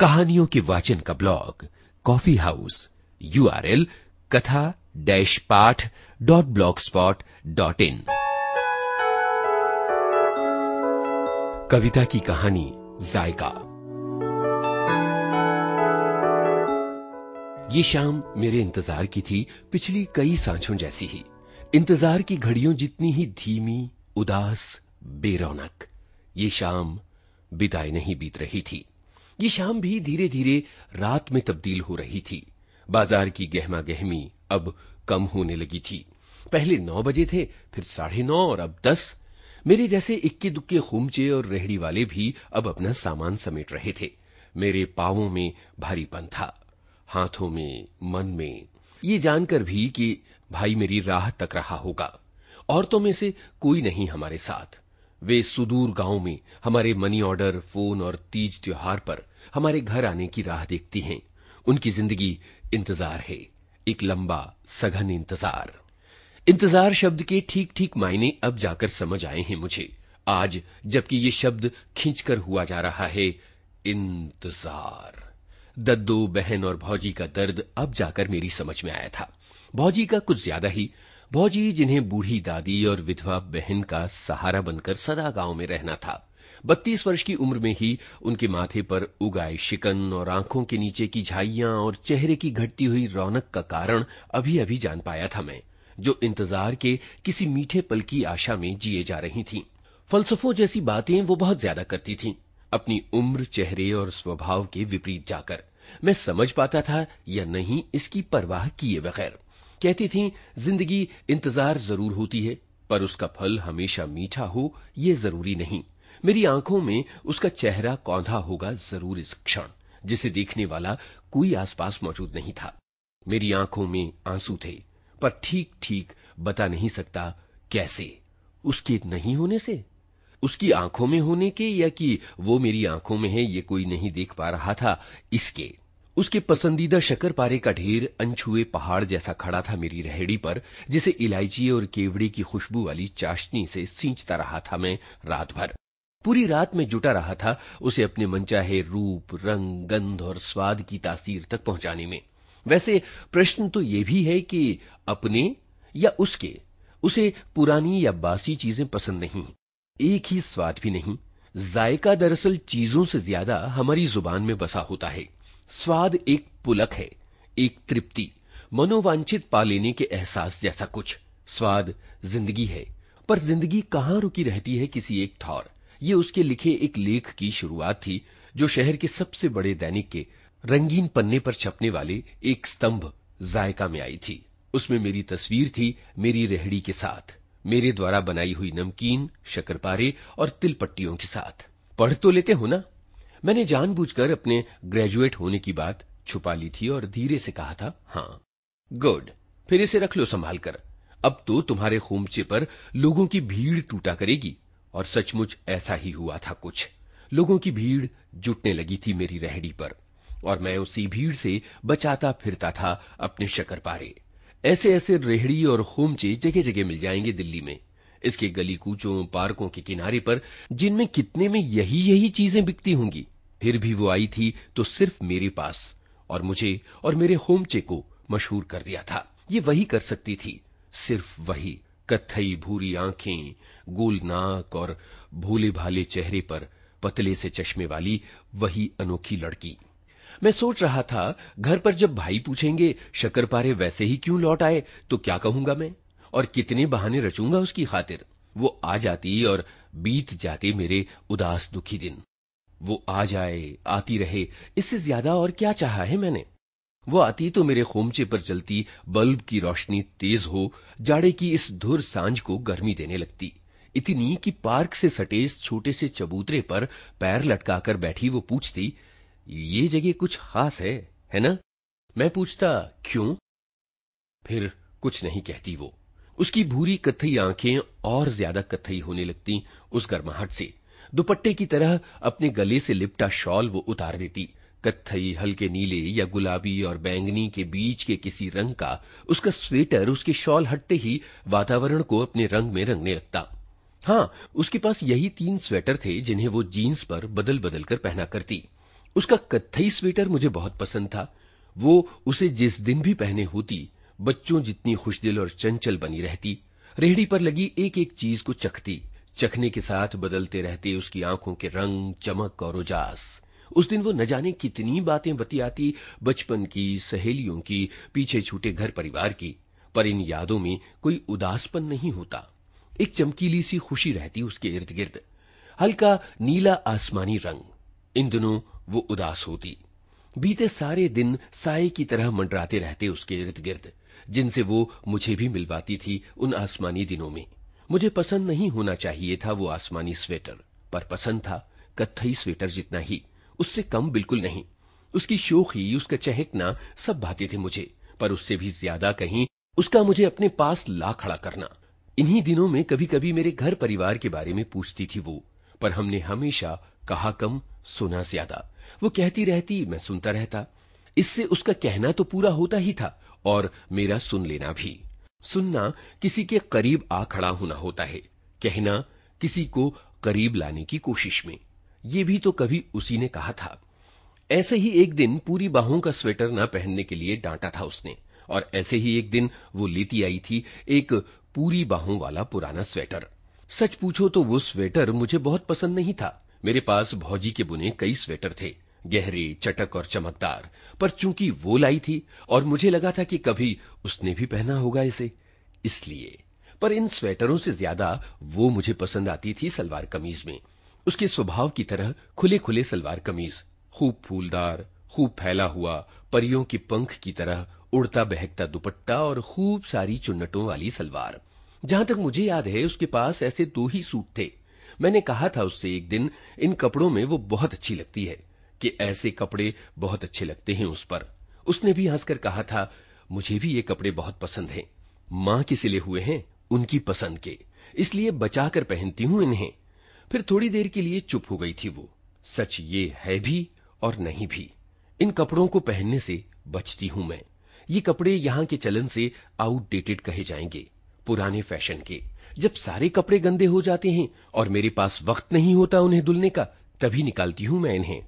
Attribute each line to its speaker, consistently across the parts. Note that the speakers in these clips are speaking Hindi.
Speaker 1: कहानियों के वाचन का blog, coffee house U R L कथा डैश पाठ dot blogspot dot in. कविता की कहानी, जायका। ये शाम मेरे इंतज़ार की थी, पिछली कई सांचों जैसी ही। इंतज़ार की घड़ियों जितनी ही धीमी, उदास, बेरौनक, ये शाम बिदाई नहीं बीत रही थी। ये शाम भी धीरे धीरे रात में तब्दील हो रही थी। बाज़ार की गहमा गहमी अब कम होने लगी थी। पहले नौ बजे थे, फिर साढ़े नौ और अब दस। मेरे जैसे इक्के दुक्के खुमचे और रेहड़ी वाले भी अब अपना सामान समेट रहे थे। मेरे पावों में भारीपन था, हाथों में, मन में। ये जानकर भी कि भाई मेरी राह तक रहा होगा। औरतों में से कोई नहीं हमारे साथ। वे सुदूर गाँव में हमारे मनी ऑर्डर, फ़ोन और तीज त्योहार पर हमारे घर आने की राह देखती हैं। उनकी ज़िंदगी इंतज़ार है। एक लंबा, सघन इंतज़ार। इंतज़ार शब्द के ठीक ठीक मायने अब जाकर समझ आए हैं मुझे। आज जबकि ये शब्द खींचकर हुआ जा रहा है, इंतज़ार। दद्दो, बहन और भौजी का दर्द अब जाकर मेरी समझ में आया था। भौजी का कुछ ज़्यादा ही भौजी जिन्हें बूढ़ी दादी और विधवा बहन का सहारा बनकर सदा गाँव में रहना था। बत्तीस वर्ष की उम्र में ही उनके माथे पर उगाए शिकन और आँखों के नीचे की झाइयाँ और चेहरे की घटती हुई रौनक का कारण अभी अभी जान पाया था मैं, जो इंतज़ार के किसी मीठे पल की आशा में जिए जा रही थी। फलसफों जैसी बातें वो बहुत ज़्यादा करती थी, अपनी उम्र, चेहरे और स्वभाव के विपरीत जाकर। मैं समझ पाता था या नहीं इसकी परवाह किए बगैर। कहती थी, ज़िंदगी इंतज़ार ज़रूर होती है, पर उसका फल हमेशा मीठा हो, ये ज़रूरी नहीं। मेरी आँखों में उसका चेहरा कौंधा होगा ज़रूर इस क्षण, जिसे देखने वाला कोई आसपास मौजूद नहीं था। मेरी आँखों में आँसू थे, पर ठीक ठीक बता नहीं सकता कैसे। उसके नहीं होने से? उसकी आँखों में होने के या कि वो मेरी आँखों में है, ये कोई नहीं देख पा रहा था इसके? उसके पसंदीदा शक्कर पारे का ढेर अनछुए पहाड़ जैसा खड़ा था मेरी रहड़ी पर, जिसे इलायची और केवड़े की खुशबू वाली चाशनी से सींचता रहा था मैं रात भर पूरी रात में जुटा रहा था उसे अपने मनचाहे रूप, रंग, गंध और स्वाद की तासीर तक पहुँचाने में। वैसे प्रश्न तो ये भी है कि अपने या उसके, उसे पुरानी या बासी चीज़ें पसंद नहीं, एक ही स्वाद भी नहीं। जायका दरअसल चीज़ों से ज़्यादा हमारी ज़ुबान में बसा होता है। स्वाद एक पुलक है, एक तृप्ति, मनोवांछित पा लेने के एहसास जैसा कुछ। स्वाद ज़िंदगी है, पर ज़िंदगी कहाँ रुकी रहती है किसी एक ठौर? ये उसके लिखे एक लेख की शुरुआत थी, जो शहर के सबसे बड़े दैनिक के रंगीन पन्ने पर छपने वाले एक स्तंभ जायका में आई थी। उसमें मेरी तस्वीर थी, मेरी रेहड़ी के साथ, मेरे द्वारा बनाई हुई नमकीन शक्करपारे और तिलपट्टियों के साथ। पढ़ तो लेते हो ना? मैंने जानबूझकर अपने ग्रेजुएट होने की बात छुपा ली थी और धीरे से कहा था हाँ गुड, फिर इसे रख लो संभाल कर। अब तो तुम्हारे खूमचे पर लोगों की भीड़ टूटा करेगी, और सचमुच ऐसा ही हुआ था कुछ। लोगों की भीड़ जुटने लगी थी मेरी रहड़ी पर, और मैं उसी भीड़ से बचाता फिरता था अपने शकर पारे ऐसे ऐसे रेहड़ी और खूमचे जगह जगह मिल जाएँगे दिल्ली में। इसके गली कूचों पार्कों के किनारे पर, जिनमें कितने में यही यही चीज़ें बिकती होंगी, फिर भी वो आई थी तो सिर्फ़ मेरे पास और मुझे और मेरे होमचे को मशहूर कर दिया था। ये वही कर सकती थी, सिर्फ़ वही, कत्थई भूरी आँखें गोल नाक और भोले भाले चेहरे पर, पतले से चश्मे वाली वही अनोखी लड़की। मैं सोच रहा था, घर पर जब भाई पूछेंगे शक्करपारे वैसे ही क्यों लौट आए तो क्या कहूँगा मैं? और कितने बहाने रचूँगा उसकी खातिर। वो आ जाती और बीत जाते मेरे उदास दुखी दिन। वो आ जाए, आती रहे, इससे ज़्यादा और क्या चाहा है मैंने? वो आती तो मेरे खोमचे पर चलती बल्ब की रोशनी तेज हो, जाड़े की इस धुर साँझ को गर्मी देने लगती। इतनी कि पार्क से सटे इस छोटे से चबूतरे पर पैर लटकाकर बैठी वो पूछती, ये जगह कुछ खास है है ना? मैं पूछता, क्यों? फिर कुछ नहीं कहती वो। उसकी भूरी कथई आँखें और ज़्यादा कथई होने लगती उस गर्माहट से। दुपट्टे की तरह अपने गले से लिपटा शॉल वो उतार देती। कत्थई हल्के नीले या गुलाबी और बैंगनी के बीच के किसी रंग का, उसका स्वेटर, उसके शॉल हटते ही वातावरण को अपने रंग में रंगने लगता। हाँ उसके पास यही तीन स्वेटर थे जिन्हें वो जीन्स पर बदल बदल कर पहना करती। उसका कत्थई स्वेटर मुझे बहुत पसंद था। वो उसे जिस दिन भी पहने होती बच्चों जितनी खुशदिल और चंचल बनी रहती, रेहड़ी पर लगी एक एक चीज़ को चखती, चखने के साथ बदलते रहते उसकी आँखों के रंग, चमक और उजास। उस दिन वो न जाने कितनी बातें बतियाती बचपन की, सहेलियों की, पीछे छूटे घर परिवार की, पर इन यादों में कोई उदासपन नहीं होता। एक चमकीली सी खुशी रहती उसके इर्द गिर्द हल्का नीला आसमानी रंग। इन दिनों वो उदास होती। बीते सारे दिन साय की तरह मंडराते रहते उसके इर्द गिर्द जिनसे वो मुझे भी मिलवाती थी उन आसमानी दिनों में। मुझे पसंद नहीं होना चाहिए था वो आसमानी स्वेटर, पर पसंद था कत्थई स्वेटर जितना ही। उससे कम बिल्कुल नहीं। उसकी शोखी, उसका चहकना सब भाते थे मुझे, पर उससे भी ज़्यादा कहीं उसका मुझे अपने पास ला खड़ा करना। इन्हीं दिनों में कभी कभी मेरे घर परिवार के बारे में पूछती थी वो, पर हमने हमेशा कहा, कम सुना ज़्यादा। वो कहती रहती, मैं सुनता रहता। इससे उसका कहना तो पूरा होता ही था, और मेरा सुन लेना भी। सुनना किसी के करीब आ खड़ा होना होता है, कहना किसी को करीब लाने की कोशिश में। ये भी तो कभी उसी ने कहा था। ऐसे ही एक दिन पूरी बाहों का स्वेटर न पहनने के लिए डांटा था उसने, और ऐसे ही एक दिन वो लेती आई थी एक पूरी बाहों वाला पुराना स्वेटर। सच पूछो तो वो स्वेटर मुझे बहुत पसंद नहीं था। मेरे पास भौजी के बुने कई स्वेटर थे, गहरे, चटक और चमकदार, पर चूँकि वो लाई थी और मुझे लगा था कि कभी उसने भी पहना होगा इसे, इसलिए। पर इन स्वेटरों से ज़्यादा वो मुझे पसंद आती थी सलवार कमीज में। उसके स्वभाव की तरह खुले खुले सलवार कमीज, खूब फूलदार, खूब फैला हुआ, परियों के पंख की तरह उड़ता बहकता दुपट्टा और खूब सारी चुन्नटों वाली सलवार। जहाँ तक मुझे याद है, उसके पास ऐसे दो ही सूट थे। मैंने कहा था उससे एक दिन, इन कपड़ों में वो बहुत अच्छी लगती है, कि ऐसे कपड़े बहुत अच्छे लगते हैं उस पर। उसने भी हंसकर कहा था, मुझे भी ये कपड़े बहुत पसंद हैं। माँ के सिले हुए हैं? उनकी पसंद के। इसलिए बचाकर पहनती हूँ इन्हें। फिर थोड़ी देर के लिए चुप हो गई थी वो। सच ये है भी और नहीं भी। इन कपड़ों को पहनने से बचती हूँ मैं। ये कपड़े यहाँ के चलन से आउटडेटेड कहे जाएँगे। पुराने फ़ैशन के। जब सारे कपड़े गंदे हो जाते हैं और मेरे पास वक्त नहीं होता उन्हें धुलने का, तभी निकालती हूँ मैं इन्हें।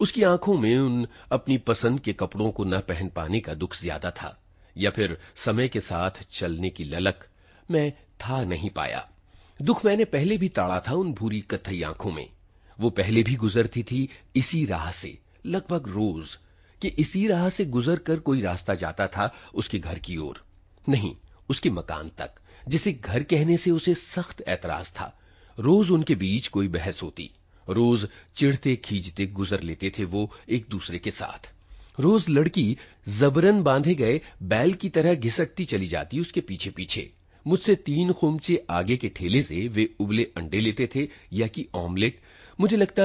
Speaker 1: उसकी आँखों में उन अपनी पसंद के कपड़ों को न पहन पाने का दुख ज़्यादा था, या फिर समय के साथ चलने की ललक मैं था नहीं पाया। दुख मैंने पहले भी ताड़ा था उन भूरी कथई आँखों में। वो पहले भी गुजरती थी इसी राह से, लगभग रोज, कि इसी राह से गुजर कर कोई रास्ता जाता था उसके घर की ओर। नहीं उसके मकान तक, जिसे घर कहने से उसे सख्त ऐतराज था। रोज उनके बीच कोई बहस होती। रोज चिढ़ते खींचते गुजर लेते थे वो एक दूसरे के साथ। रोज लड़की जबरन बांधे गए बैल की तरह घिसकती चली जाती उसके पीछे पीछे मुझसे तीन खुमचे आगे के ठेले से वे उबले अंडे लेते थे या कि ऑमलेट। मुझे लगता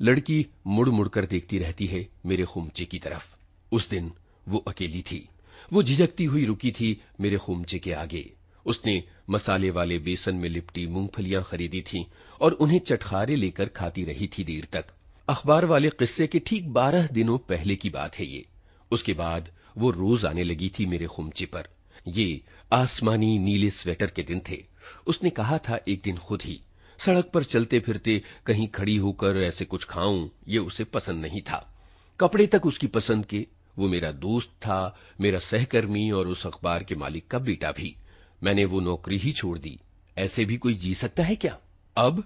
Speaker 1: लड़की मुड़ मुड़ कर देखती रहती है मेरे खुमचे की तरफ़। उस दिन वो अकेली थी। वो झिझकती हुई रुकी थी मेरे खुमचे के आगे। उसने मसाले वाले बेसन में लिपटी मूंगफलियाँ खरीदी थीं और उन्हें चटखारे लेकर खाती रही थी देर तक। अखबार वाले किस्से के ठीक बारह दिनों पहले की बात है ये। उसके बाद वो रोज आने लगी थी मेरे खुमचे पर। ये आसमानी नीले स्वेटर के दिन थे। उसने कहा था, एक दिन खुद ही। सड़क पर चलते फिरते कहीं खड़ी होकर ऐसे कुछ खाऊं, ये उसे पसंद नहीं था। कपड़े तक उसकी पसंद के वो मेरा दोस्त था, मेरा सहकर्मी और उस अखबार के मालिक का बेटा भी। मैंने वो नौकरी ही छोड़ दी। ऐसे भी कोई जी सकता है क्या? अब?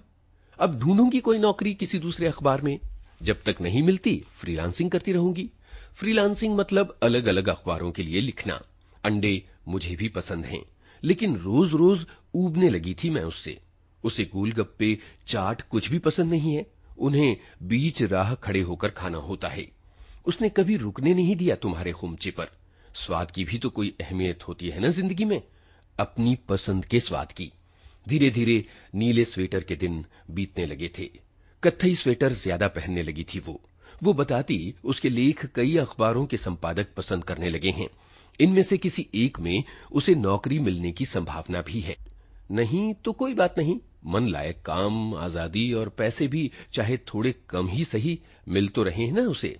Speaker 1: अब ढूंढूँगी कोई नौकरी किसी दूसरे अखबार में। जब तक नहीं मिलती फ्रीलांसिंग करती रहूँगी। फ्रीलांसिंग मतलब अलग अलग अखबारों के लिए लिखना। अंडे मुझे भी पसंद हैं, लेकिन रोज रोज उबने लगी थी मैं उससे। उसे गोलगप्पे, चाट कुछ भी पसंद नहीं है। उन्हें बीच राह खड़े होकर खाना होता है। उसने कभी रुकने नहीं दिया तुम्हारे खुमचे पर। स्वाद की भी तो कोई अहमियत होती है ना ज़िंदगी में? अपनी पसंद के स्वाद की। धीरे धीरे नीले स्वेटर के दिन बीतने लगे थे। कत्थई स्वेटर ज़्यादा पहनने लगी थी वो। वो बताती उसके लेख कई अखबारों के संपादक पसंद करने लगे हैं। इनमें से किसी एक में उसे नौकरी मिलने की संभावना भी है। नहीं तो कोई बात नहीं। मन लायक काम, आज़ादी और पैसे भी चाहे थोड़े कम ही सही मिल तो रहे हैं ना उसे।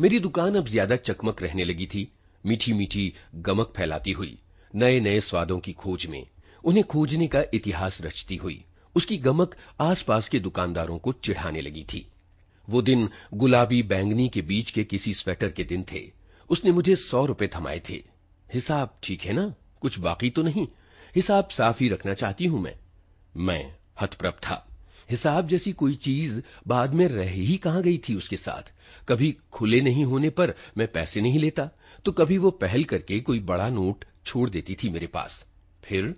Speaker 1: मेरी दुकान अब ज़्यादा चकमक रहने लगी थी। मीठी मीठी गमक फैलाती हुई नए नए स्वादों की खोज में, उन्हें खोजने का इतिहास रचती हुई, उसकी गमक आसपास के दुकानदारों को चिढ़ाने लगी थी। वो दिन गुलाबी बैंगनी के बीच के किसी स्वेटर के दिन थे। उसने मुझे सौ रुपए थमाए थे। हिसाब ठीक है ना? कुछ बाकी तो नहीं। हिसाब साफ़ ही रखना चाहती हूँ मैं। मैं हतप्रभ था। हिसाब जैसी कोई चीज़ बाद में रह ही कहाँ गई थी उसके साथ। कभी खुले नहीं होने पर मैं पैसे नहीं लेता तो कभी वो पहल करके कोई बड़ा नोट छोड़ देती थी मेरे पास। फिर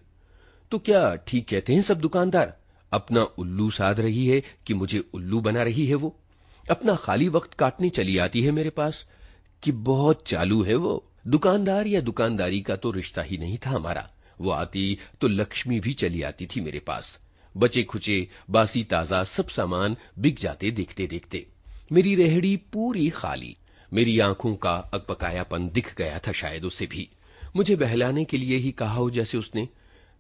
Speaker 1: तो क्या ठीक कहते हैं सब दुकानदार? अपना उल्लू साध रही है कि मुझे उल्लू बना रही है वो? अपना खाली वक्त काटने चली आती है मेरे पास? कि बहुत चालू है वो? दुकानदार या दुकानदारी का तो रिश्ता ही नहीं था हमारा। वो आती तो लक्ष्मी भी चली आती थी मेरे पास। बचे खुचे बासी ताज़ा सब सामान बिक जाते देखते देखते मेरी रेहड़ी पूरी खाली। मेरी आँखों का अकबकायापन दिख गया था शायद उसे भी। मुझे बहलाने के लिए ही कहा हो जैसे उसने,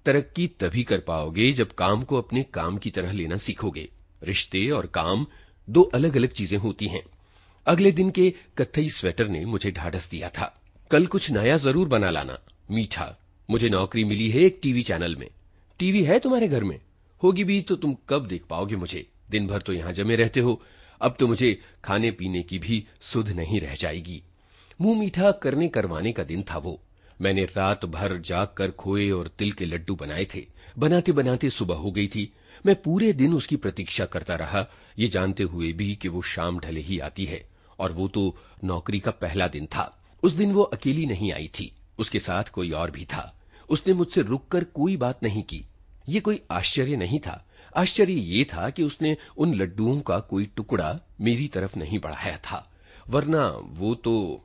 Speaker 1: तरक्की तभी कर पाओगे जब काम को अपने काम की तरह लेना सीखोगे। रिश्ते और काम दो अलग अलग चीज़ें होती हैं। अगले दिन के कत्थई स्वेटर ने मुझे ढाढ़स दिया था। कल कुछ नया ज़रूर बना लाना। मीठा। मुझे नौकरी मिली है एक टीवी चैनल में। टीवी है तुम्हारे घर में? होगी भी तो तुम कब देख पाओगे मुझे? दिन भर तो यहाँ जमे रहते हो। अब तो मुझे खाने पीने की भी सुध नहीं रह जाएगी। मुँह मीठा करने करवाने का दिन था वो। मैंने रात भर जाग कर खोए और तिल के लड्डू बनाए थे। बनाते बनाते सुबह हो गई थी। मैं पूरे दिन उसकी प्रतीक्षा करता रहा। ये जानते हुए भी कि वो शाम ढले ही आती है। और वो तो नौकरी का पहला दिन था। उस दिन वो अकेली नहीं आई थी। उसके साथ कोई और भी था। उसने मुझसे रुककर कोई बात नहीं की। ये कोई आश्चर्य नहीं था। आश्चर्य ये था कि उसने उन लड्डुओं का कोई टुकड़ा मेरी तरफ़ नहीं बढ़ाया था। वरना वो तो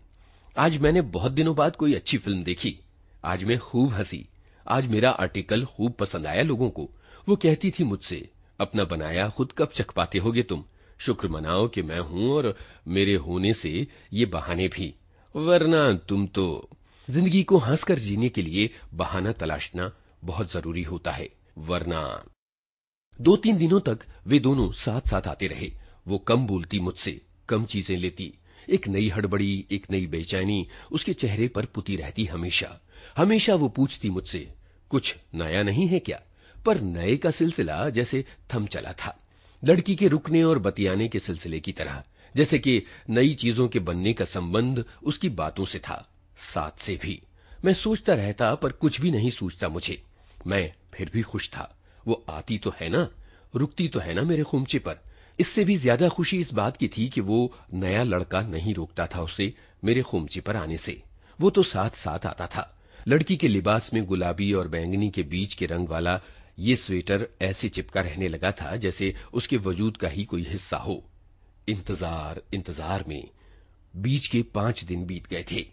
Speaker 1: आज मैंने बहुत दिनों बाद कोई अच्छी फ़िल्म देखी। आज मैं खूब हँसी। आज मेरा आर्टिकल खूब पसंद आया लोगों को। वो कहती थी मुझसे, अपना बनाया खुद कब चख पाते होगे तुम? शुक्र मनाओ कि मैं हूँ और मेरे होने से ये बहाने भी। वरना तुम तो ज़िंदगी को हंसकर जीने के लिए बहाना तलाशना बहुत ज़रूरी होता है। वरना। दो तीन दिनों तक वे दोनों साथ साथ आते रहे। वो कम बोलती मुझसे, कम चीज़ें लेती। एक नई हड़बड़ी, एक नई बेचैनी उसके चेहरे पर पुती रहती हमेशा। हमेशा वो पूछती मुझसे, कुछ नया नहीं है क्या? पर नए का सिलसिला जैसे थम चला था। लड़की के रुकने और बतियाने के सिलसिले की तरह, जैसे कि नई चीज़ों के बनने का संबंध उसकी बातों से था, साथ से भी। मैं सोचता रहता पर कुछ भी नहीं सोचता मुझे। मैं फिर भी खुश था। वो आती तो है ना, रुकती तो है ना मेरे खुमचे पर। इससे भी ज़्यादा खुशी इस बात की थी कि वो नया लड़का नहीं रोकता था उसे मेरे खुमचे पर आने से। वो तो साथ साथ आता था। लड़की के लिबास में गुलाबी और बैंगनी के बीच के रंग वाला ये स्वेटर ऐसे चिपका रहने लगा था जैसे उसके वजूद का ही कोई हिस्सा हो। इंतज़ार इंतज़ार में बीच के पाँच दिन बीत गए थे।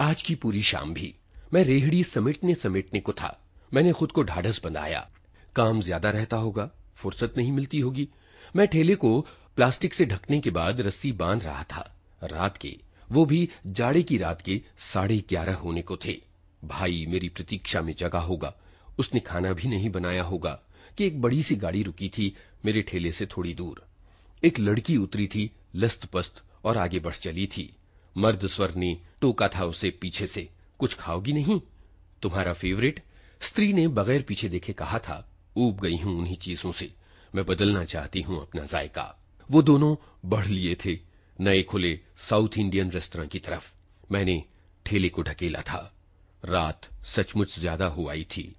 Speaker 1: आज की पूरी शाम भी। मैं रेहड़ी समेटने समेटने को था। मैंने खुद को ढाढ़स बंधाया काम ज़्यादा रहता होगा, फुर्सत नहीं मिलती होगी। मैं ठेले को प्लास्टिक से ढकने के बाद रस्सी बाँध रहा था। रात के, वो भी जाड़े की रात के साढ़े ग्यारह होने को थे। भाई मेरी प्रतीक्षा में जगा होगा। उसने खाना भी नहीं बनाया होगा कि एक बड़ी सी गाड़ी रुकी थी मेरे ठेले से थोड़ी दूर। एक लड़की उतरी थी लस्त पस्त और आगे बढ़ चली थी। मर्द स्वर ने टोका था उसे पीछे से, कुछ खाओगी नहीं? तुम्हारा फेवरेट? स्त्री ने बगैर पीछे देखे कहा था, ऊब गई हूँ उन्हीं चीज़ों से। मैं बदलना चाहती हूँ अपना जायका। वो दोनों बढ़ लिए थे, नए खुले साउथ इंडियन रेस्तोरेंट की तरफ़। मैंने ठेले को ढकेला था। रात सचमुच ज़्यादा हो आई थी,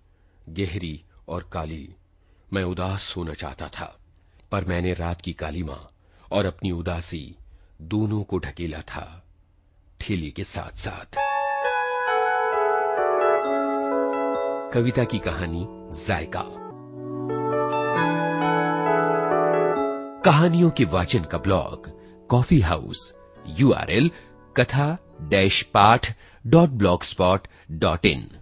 Speaker 1: गहरी और काली। मैं उदास सोना चाहता था, पर मैंने रात की काली माँ और अपनी उदासी दोनों को ढकेला था, ठेले के साथ साथ कविता की कहानी जायका। कहानियों के वाचन का ब्लॉग, कॉफ़ी हाउस यूआरएल कथा डैश पाठ डॉट ब्लॉक स्पॉट डॉट इन।